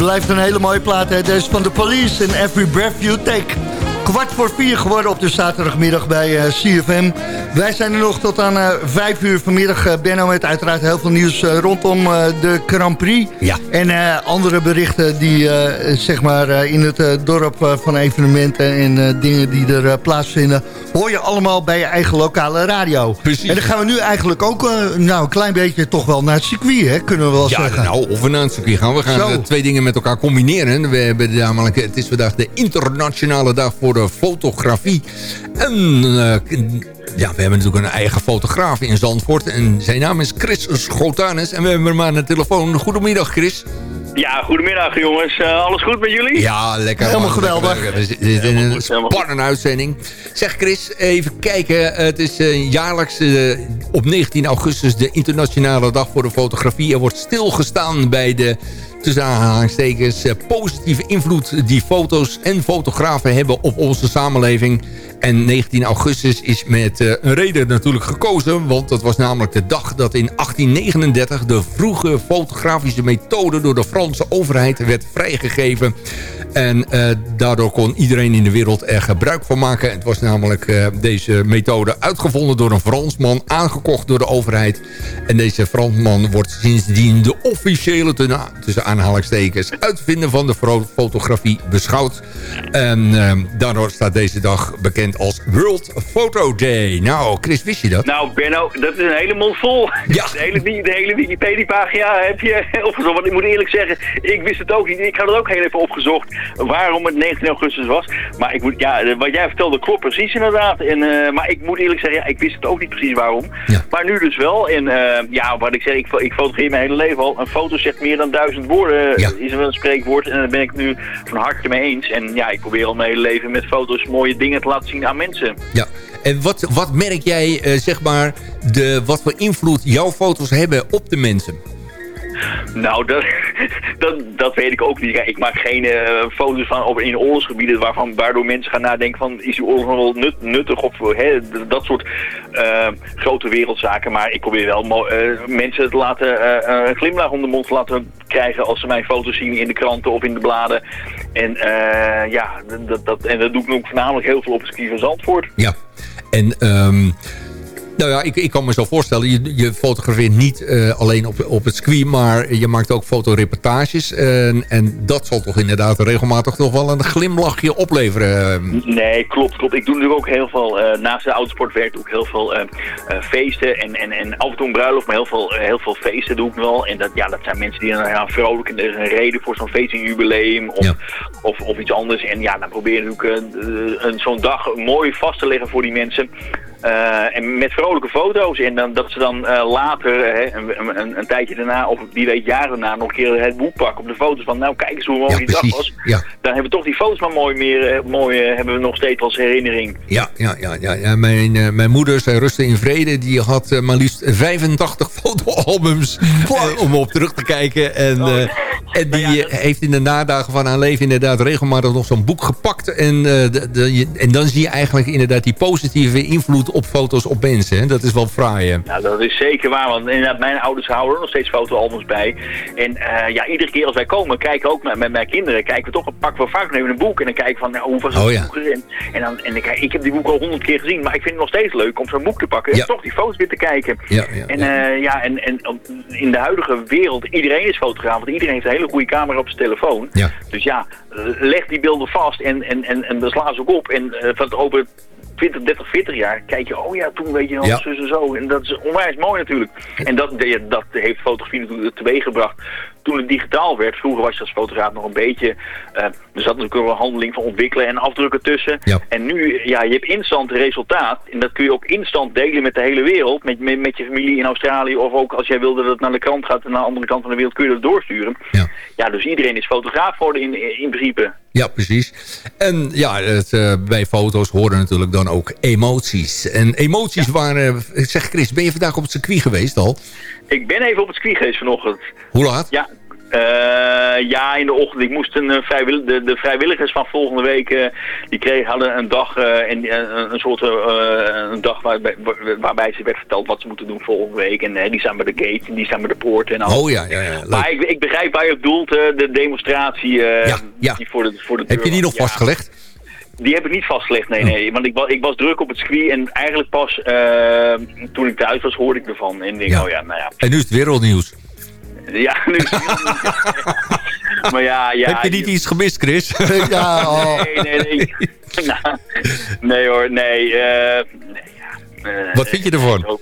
Blijft een hele mooie plaat, hè? Deze van de Police en Every Breath You Take. Kwart voor vier geworden op de zaterdagmiddag bij eh, CFM. Wij zijn er nog tot aan eh, vijf uur vanmiddag. eh, Benno met uiteraard heel veel nieuws rondom de Grand Prix. Ja. En andere berichten die zeg maar in het dorp van evenementen en dingen die er plaatsvinden... hoor je allemaal bij je eigen lokale radio. Precies. En dan gaan we nu eigenlijk ook nou, een klein beetje toch wel naar het circuit, hè, kunnen we wel Ja, zeggen. nou, of we naar het circuit gaan. We gaan Zo. eh, twee dingen met elkaar combineren. We hebben namelijk, het is vandaag de internationale dag voor de fotografie. En eh, ja, we hebben natuurlijk een eigen fotograaf in Zandvoort. En zijn naam is Chris Schotanus. En we hebben hem aan de telefoon. Goedemiddag, Chris. Ja, goedemiddag jongens. Eh, alles goed met jullie? Ja, lekker. Helemaal man. geweldig. We zitten in een spannende uitzending. Zeg Chris, even kijken. Het is eh, jaarlijks eh, op 19 augustus de internationale dag voor de fotografie. Er wordt stilgestaan bij de tussen aanhalingstekens eh, positieve invloed die foto's en fotografen hebben op onze samenleving. En 19 augustus is met eh, een reden natuurlijk gekozen, want dat was namelijk de dag dat in 1839 de vroege fotografische methode door de Franse overheid werd vrijgegeven. En eh, daardoor kon iedereen in de wereld er gebruik van maken. Het was namelijk eh, deze methode uitgevonden door een Fransman, aangekocht door de overheid. En deze Fransman wordt sindsdien de officiële, tussen- aanhalingstekens, uitvinder van de fotografie beschouwd. En daardoor staat deze dag bekend als World Photo Day. Nou, Chris, wist je dat? Nou, Benno, dat is een hele mond vol. Ja. De hele, de hele Wikipedia-pagina heb je opgezocht. Want ik moet eerlijk zeggen, ik wist het ook niet. Ik had het ook heel even opgezocht waarom het 19 augustus was. Maar ik moet, ja, wat jij vertelde klopt precies inderdaad. En, eh, maar ik moet eerlijk zeggen, ja, ik wist het ook niet precies waarom. Maar nu dus wel. En eh, ja, wat ik zeg, ik, ik fotografeer mijn hele leven al. Een foto zegt meer dan duizend woorden, eh, is wel een spreekwoord. En daar ben ik nu van harte mee eens. En ja, ik probeer al mijn hele leven met foto's mooie dingen te laten zien aan mensen. Ja. En wat, wat merk jij, eh, zeg maar, de, wat voor invloed jouw foto's hebben op de mensen? Nou, dat, dat, dat weet ik ook niet. Ik maak geen eh, foto's van over in oorlogsgebieden waarvan, waardoor mensen gaan nadenken van is die oorlog nog wel nut, nuttig of hè, dat soort eh, grote wereldzaken. Maar ik probeer wel eh, mensen te laten een glimlach om de mond te laten krijgen als ze mijn foto's zien in de kranten of in de bladen. En eh, ja, dat, dat, en dat doe ik ook voornamelijk heel veel op het ski van Zandvoort. Ja. En ehm, nou ja, ik, ik kan me zo voorstellen, je, je fotografeert niet eh, alleen op, op het circuit, maar je maakt ook fotoreportages. En, en dat zal toch inderdaad regelmatig toch wel een glimlachje opleveren. Nee, klopt, klopt. Ik doe natuurlijk ook heel veel, eh, naast de autosportwerk ik heel veel eh, feesten en, en, en af en toe een bruiloft, maar heel veel, heel veel feesten doe ik wel. En dat, ja, dat zijn mensen die dan gaan vrolijk en er is een reden voor zo'n feest, een jubileum of, of, of iets anders. En ja, dan probeer je natuurlijk een- zo'n dag mooi vast te leggen voor die mensen. Eh, en met vrolijke foto's. En dan, dat ze dan eh, later, eh, hè, een, een, een tijdje daarna, of wie weet jaren daarna, nog een keer het boek pakken op de foto's van, nou kijk eens hoe mooi die dag was. Ja. Dan hebben we toch die foto's maar mooi, meer, mooi hebben we nog steeds als herinnering. Ja, ja, ja, ja, ja. Mijn, mijn moeder, zij rustte in vrede. Die had maar liefst 85 fotoalbums om op terug te kijken. En, Oh, en die eh, heeft in de nadagen van haar leven inderdaad regelmatig nog zo'n boek gepakt. En, de, de- en dan zie je eigenlijk inderdaad die positieve invloed op foto's op mensen. Hè. Dat is wel fraai. hè. Nou, dat is zeker waar, want inderdaad, mijn ouders houden er nog steeds fotoalbums bij. En eh, ja, iedere keer als wij komen, kijken ook met, met mijn kinderen, kijken we toch, pakken we vaak nog even een boek en dan kijken van, nou, hoe was het Oh ja. vroeger? En, en, dan, en kijk, ik heb die boek al honderd keer gezien, maar ik vind het nog steeds leuk om zo'n boek te pakken Ja. en toch die foto's weer te kijken. Ja, ja, en ja, ja en, en in de huidige wereld, iedereen is fotograaf, want iedereen heeft een hele goede camera op zijn telefoon. Ja. Dus ja, leg die beelden vast en, en, en, en sla ze ook op. En eh, van over 20, 30, 40 jaar kijk je, oh ja, toen weet je nog Ja. zus en zo. En dat is onwijs mooi natuurlijk. En dat, dat heeft fotografie natuurlijk teweeggebracht toen het digitaal werd. Vroeger was je als fotograaf nog een beetje, eh, er zat natuurlijk ook een handeling van ontwikkelen en afdrukken tussen. En nu, ja, je hebt instant resultaat. En dat kun je ook instant delen met de hele wereld. Met, met, met je familie in Australië. Of ook als jij wilde dat het naar de krant gaat en naar de andere kant van de wereld kun je dat doorsturen. Ja, dus iedereen is fotograaf geworden in, in principe. Ja, precies. En ja, het, eh, bij foto's horen natuurlijk dan ook emoties. En emoties waren... Zeg Chris, ben je vandaag op het circuit geweest al? Ik ben even op het circuit geweest vanochtend. Hoe laat? Ja, eh, ja, in de ochtend. Ik moest een, eh, vrijwillig, de, de vrijwilligers van volgende week, eh, die kregen, hadden een dag, en, eh, een soort een dag waarbij, waarbij ze werd verteld wat ze moeten doen volgende week. En die staan bij de gate, en die staan bij de poort en alles. Oh ja, ja, ja. leuk. Maar ik, ik begrijp waar je op doelt, de demonstratie ja. die voor de, voor de Heb je die nog. Ja. vastgelegd? Die heb ik niet vastgelegd, nee, Oh. nee. Want ik, wa- ik was druk op het circuit en eigenlijk pas eh, toen ik thuis was hoorde ik ervan. En denk, Ja. oh ja, nou ja. En nu is het wereldnieuws. Ja, nu Maar ja, ja. Heb je niet iets gemist, Chris? ja, oh. Nee, nee, nee. Nou, nee hoor, nee. eh, nee ja. Eh, Wat vind je ervan?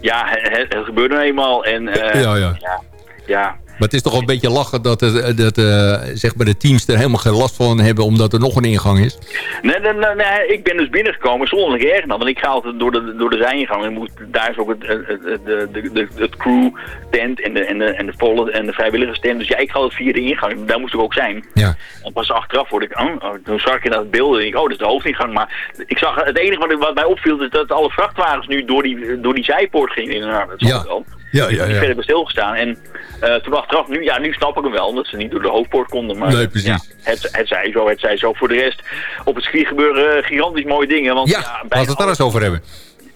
Ja, het, het gebeurt nou eenmaal. En, eh, Ja, ja. ja. ja. Maar het is toch wel een beetje lachen dat, het, dat eh, zeg maar de teams er helemaal geen last van hebben... omdat er nog een ingang is. Nee, nee, nee, nee, ik ben dus binnengekomen zonder ik erg dan. Want ik ga altijd door de, door de zijingang. En moet, daar is ook het, de, de, de, het crew tent en de, en de, en de, volle, en de vrijwilligers tent. Dus ja, ik ga altijd via de ingang. Daar moest ik ook zijn. Ja. En pas achteraf word ik, oh, oh, toen zag ik in dat beeld en ik, oh, dat is de hoofdingang. Maar ik zag, het enige wat, wat mij opviel is dat alle vrachtwagens nu door die, door die zijpoort gingen. Inderdaad, dat Ja. ja. wel. Ja, ja, ja. verder bij stilgestaan. En eh, toen achteraf, nu, ja, nu snap ik hem wel, dat ze niet door de hoofdpoort konden. Maar, Nee, precies. Ja, het, het zij zo, het zij zo. Voor de rest, op het circuit gebeuren eh, gigantisch mooie dingen. Want, ja, Ja, laten we het daar eens over hebben.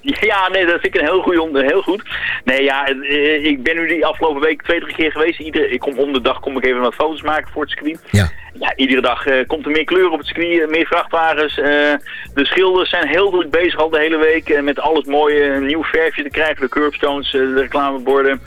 ja, nee, dat vind ik een heel goed. on- Heel goed. Nee, ja, eh, ik ben nu die afgelopen week twee, drie keer geweest. Ik kom om de dag kom ik even wat foto's maken voor het circuit. Ja. Ja, iedere dag eh, komt er meer kleur op het circuit, eh, meer vrachtwagens. de schilders zijn heel druk bezig al de hele week eh, met alles mooie, een nieuw verfje te krijgen. De curbstones, de reclameborden.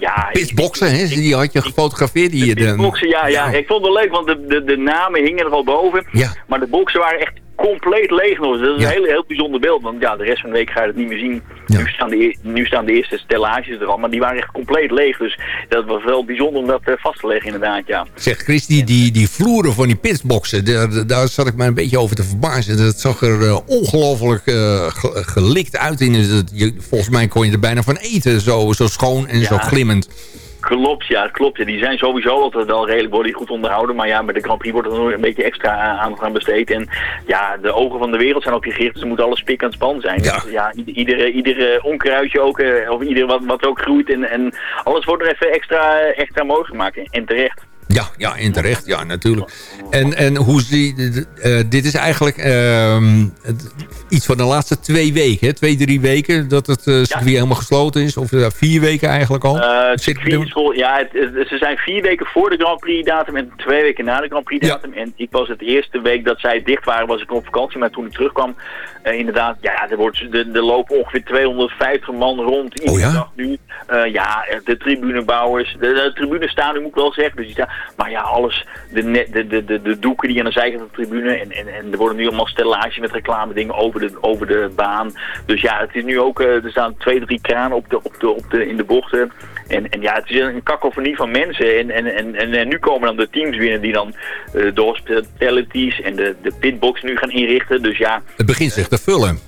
Ja, Pitboxen, hè? Die had je gefotografeerd. Die, de, Boxen, ja, ja, Ik vond het wel leuk, want de, de, de namen hingen er al boven. Ja. Maar de boxen waren echt compleet leeg nog. Dat is Ja. een heel, heel bijzonder beeld. Want ja, de rest van de week ga je het niet meer zien. Nu, staan de, e- nu staan de eerste stellages er al, maar die waren echt compleet leeg. Dus dat was wel bijzonder om dat eh, vast te leggen inderdaad, ja. Zeg, Chris, die, die, vloeren van die pitboxen, daar, daar zat ik me een beetje over te verbazen. Dat zag er eh, ongelooflijk ge- gelikt uit. In je, volgens mij kon je er bijna van eten, zo, zo schoon en zo glimmend. Klopt, ja, klopt. Ja. Die zijn sowieso altijd wel redelijk worden goed onderhouden. Maar ja, met de Grand Prix wordt er nog een beetje extra aandacht aan besteed. En ja, de ogen van de wereld zijn op je gericht. Dus er moet alles pik aan het span zijn. Ja. Dus, ja iedere, iedere onkruidje ook, eh, of ieder wat, wat ook groeit. En, en alles wordt er even extra, extra mooi gemaakt. En terecht. Ja, ja, en terecht. Ja, natuurlijk. En, en hoe zie eh, dit is eigenlijk ehm, iets van de laatste twee weken, hè? Twee, drie weken dat het eh circuit helemaal gesloten is. Of eh, vier weken eigenlijk al. Circuit vol- ja, het, het- ze zijn vier weken voor de Grand Prix datum en twee weken na de Grand Prix datum. En ik was het eerste week dat zij dicht waren, was ik op vakantie. Maar toen ik terugkwam, inderdaad, ja, er, wordt, er, er lopen ongeveer 250 man rond iedere Oh ja? dag nu. Ja, de tribunebouwers, de, de tribunes staan, nu moet ik wel zeggen. Dus die staan, maar ja, alles, de, net, de, de, de, de doeken die aan de zijkant van de tribune. En, en, en er worden nu allemaal stellages met reclame dingen over de, over de baan. Dus ja, het is nu ook, eh, er staan twee, drie kranen op de, op de, op de, in de bochten. En, en ja, het is een kakofonie van mensen. En, en, en, en, nu komen dan de teams binnen die dan eh, de hospitalities en de, de pitbox nu gaan inrichten. Dus ja, Het begint zich te vullen.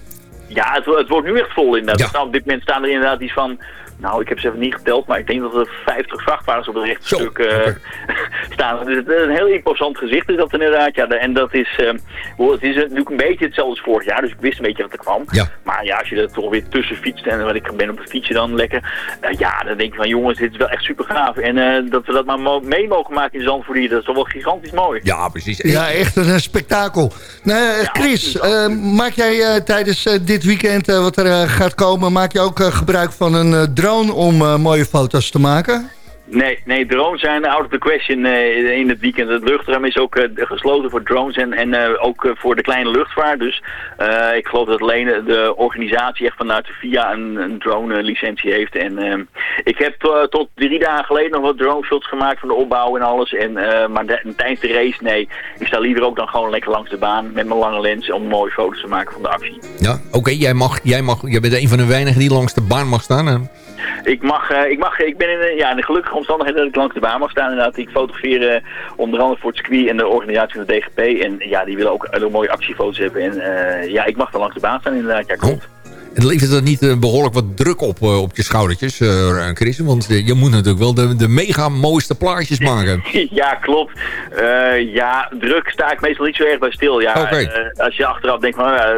ja, het, het wordt nu echt vol inderdaad. Er staan op dit moment staan er inderdaad iets van... Nou, ik heb ze even niet geteld, maar ik denk dat er 50 vrachtwagens op het rechtstuk eh staan. Dus het is een heel imposant gezicht is dat inderdaad. Ja, en dat is, eh, wel, het is natuurlijk een beetje hetzelfde als vorig jaar, dus ik wist een beetje wat er kwam. Ja. Maar ja, als je er toch weer tussen fietst en wat ik ben op het fietsje dan lekker. eh, ja, dan denk je van jongens, dit is wel echt super gaaf. En eh, dat we dat maar mo- mee mogen maken in Zandvoort hier, dat is toch wel gigantisch mooi. Ja, precies. Ja, echt een spektakel. Nou, Chris, maak jij eh, tijdens dit weekend wat er gaat komen... maak je ook gebruik van een eh, drone om eh, mooie foto's te maken? Nee, nee, drones zijn out of the question eh, in het weekend. Het luchtruim is ook eh, gesloten voor drones en, en eh, ook voor de kleine luchtvaart. Dus eh, ik geloof dat alleen de organisatie echt vanuit de VIA een, een drone licentie heeft. En eh, ik heb tot drie dagen geleden nog wat drone shots gemaakt van de opbouw en alles. En, eh, maar de- tijdens de race, nee, ik sta liever ook dan gewoon lekker langs de baan met mijn lange lens om mooie foto's te maken van de actie. Ja, oké. jij, mag, jij, mag, jij bent een van de weinigen die langs de baan mag staan. hè? Ik mag, eh, ik mag, ik ben in, een- ja, in de gelukkige omstandigheden dat ik langs de baan mag staan. Inderdaad, ik fotografeer eh, onder andere voor het circuit en de organisatie van de DGP. En ja, die willen ook hele mooie actiefoto's hebben. En eh, ja, ik mag dan langs de baan staan inderdaad. Ja, klopt. En levert dat niet eh, behoorlijk wat druk op, eh, op je schoudertjes, eh Chris? Want eh, je moet natuurlijk wel de, de mega mooiste plaatjes maken. ja, klopt. Eh, ja, druk sta ik meestal niet zo erg bij stil. Ja, eh, als je achteraf denkt van, eh,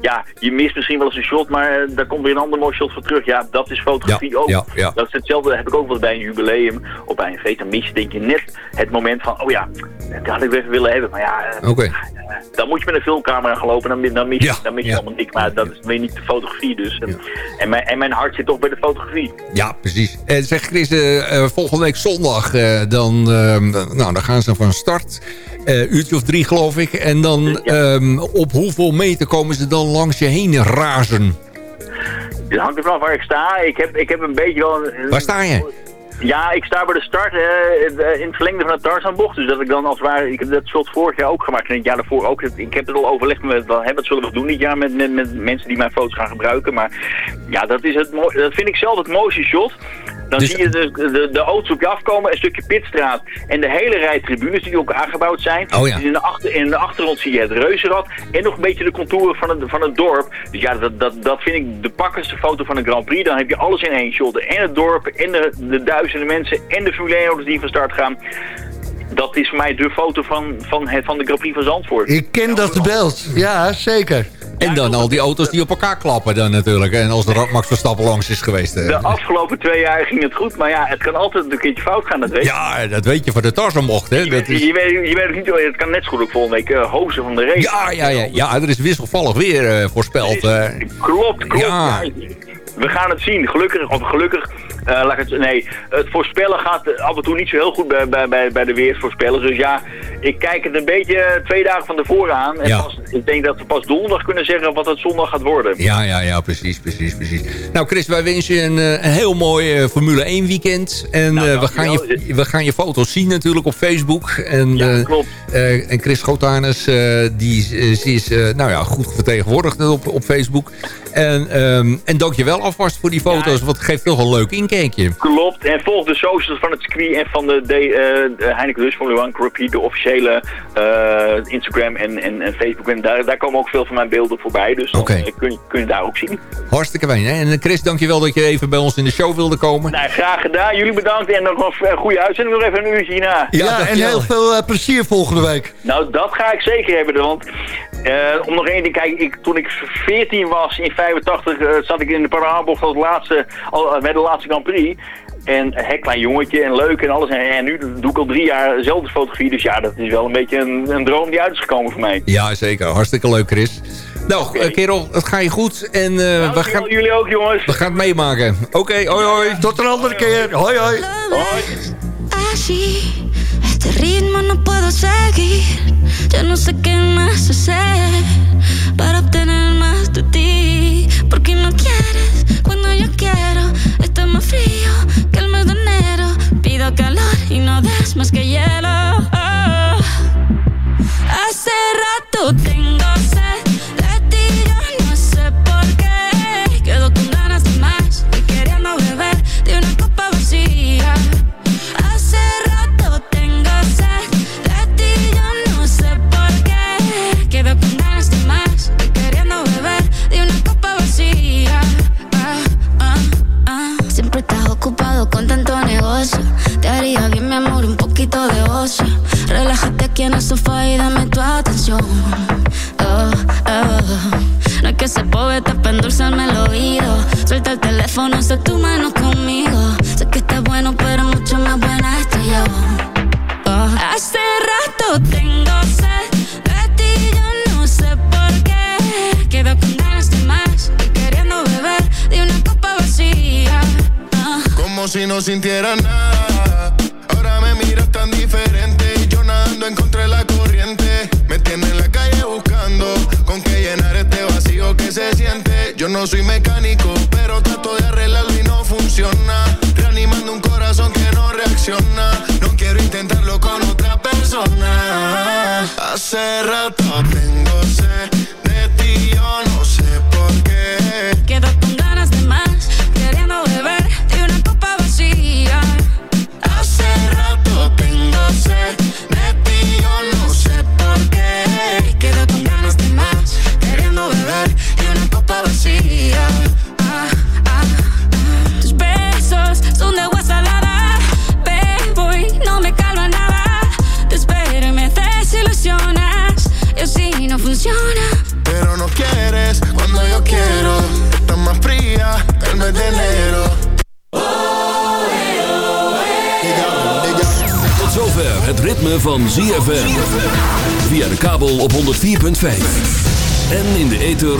ja, je mist misschien wel eens een shot, maar eh, daar komt weer een ander mooi shot voor terug. Ja, dat is fotografie ook. ja, ja. Dat is hetzelfde, heb ik ook wel bij een jubileum of bij een feest. Dan mis je denk je net het moment van, oh ja, dat had ik even willen hebben. Maar ja, eh, eh, dan moet je met een filmcamera gaan lopen, dan, dan mis je, dan mis je allemaal niks. Maar dat is weer niet de fotografie dus. En, en, mijn, en mijn hart zit toch bij de fotografie. Ja, precies. En zeg Chris, eh, eh, volgende week zondag, eh, dan, eh, nou, dan gaan ze van start. Eh uurtje of drie, geloof ik. En dan ehm, op hoeveel meter komen ze dan langs je heen razen? Het hangt ervan af waar ik sta. Ik heb, ik heb een beetje wel... een- Waar sta je? Ja, ik sta bij de start eh, in het verlengde van de Tarzanbocht. Dus dat ik dan als het ware, ik heb dat shot vorig jaar ook gemaakt en het jaar daarvoor ook. Ik heb het al overlegd met, wel, hè, wat zullen we doen dit jaar met, met, met mensen die mijn foto's gaan gebruiken. Maar ja, dat, is het dat vind ik zelf het mooiste shot. Dan Dus- zie je de, de, de auto's op je afkomen, een stukje pitstraat en de hele rij tribunes die ook aangebouwd zijn. Oh ja. Dus in, de achter, in de achtergrond zie je het reuzenrad en nog een beetje de contouren van het, van het dorp. Dus ja, dat, dat, dat vind ik de pakkendste foto van een Grand Prix. Dan heb je alles in één shot. En het dorp, en de, de duizenden mensen, en de Formule 1 auto's die van start gaan. Dat is voor mij de foto van, van, het, van de Grand Prix van Zandvoort. Ik ken dat beeld. Ja, zeker. En dan al die auto's die op elkaar klappen dan natuurlijk. En als er Max Verstappen langs is geweest. De afgelopen twee jaar ging het goed, maar ja, het kan altijd een keertje fout gaan, dat weet je. Ja, dat weet je van de Tarzanbocht, hè. Dat is... Je, weet, je weet het niet, het kan net zo goed ook volgende week uh, hozen van de race. Ja, ja, ja, ja, er is wisselvallig weer eh, voorspeld. eh. Klopt, klopt. Ja. Ja, We gaan het zien. Gelukkig, of gelukkig, het, nee, het voorspellen gaat af en toe niet zo heel goed bij, bij, bij, bij de weersvoorspellers. Dus ja, ik kijk het een beetje twee dagen van tevoren aan. En Ja. pas, ik denk dat we pas donderdag kunnen zeggen wat het zondag gaat worden. Ja, ja, ja, precies, precies, precies. Nou Chris, wij wensen je een, eh, een heel mooi eh, Formule 1 weekend. En Nou, eh, we, gaan je, we gaan je foto's zien natuurlijk op Facebook. En, Ja, klopt. en Chris Schotanus, eh, die is, is, nou ja, goed vertegenwoordigd op, op Facebook. En, ehm en dank je wel alvast voor die foto's, want het geeft toch een leuk inkijkje. Klopt. En volg de socials van het circuit en van de, de, eh, de Heineken Dus Formule 1 Grand Prix, de officiële eh, Instagram en, en, en Facebook. En daar, daar komen ook veel van mijn beelden voorbij. Dus dan Oké. eh, kun, je, kun je daar ook zien. Hartstikke fijn. Hè? En Chris, dank je wel dat je even bij ons in de show wilde komen. Nou, graag gedaan. Jullie bedankt en nog een goede uitzending. Nog even een uurtje hierna. Ja, en heel veel plezier volgende week. Nou, dat ga ik zeker hebben. Want eh, om nog één ding, kijk, ik, toen ik 14 was in 85, eh, zat ik in de parabelbocht als laatste, al, eh, bij de laatste Grand Prix. En een heel klein jongetje en leuk en alles. En, en nu doe ik al drie jaar dezelfde fotografie. Dus ja, dat is wel een beetje een, een droom die uit is gekomen voor mij. Ja, zeker. Hartstikke leuk, Chris. Nou, eh, kerel, het gaat je goed. En eh, we, gaan, Jullie ook, jongens. we gaan het meemaken. Oké, hoi hoi. Tot een andere keer. Hoi hoi. Así, este ritmo no puedo seguir. Ya no sé qué más hacer para obtener más de ti. Porque no quieres cuando yo quiero. Está más frío que el mes de enero. Pido calor y no das más que hielo. Hace rato tengo sed de ti, yo no sé por qué. Quedo con ganas de más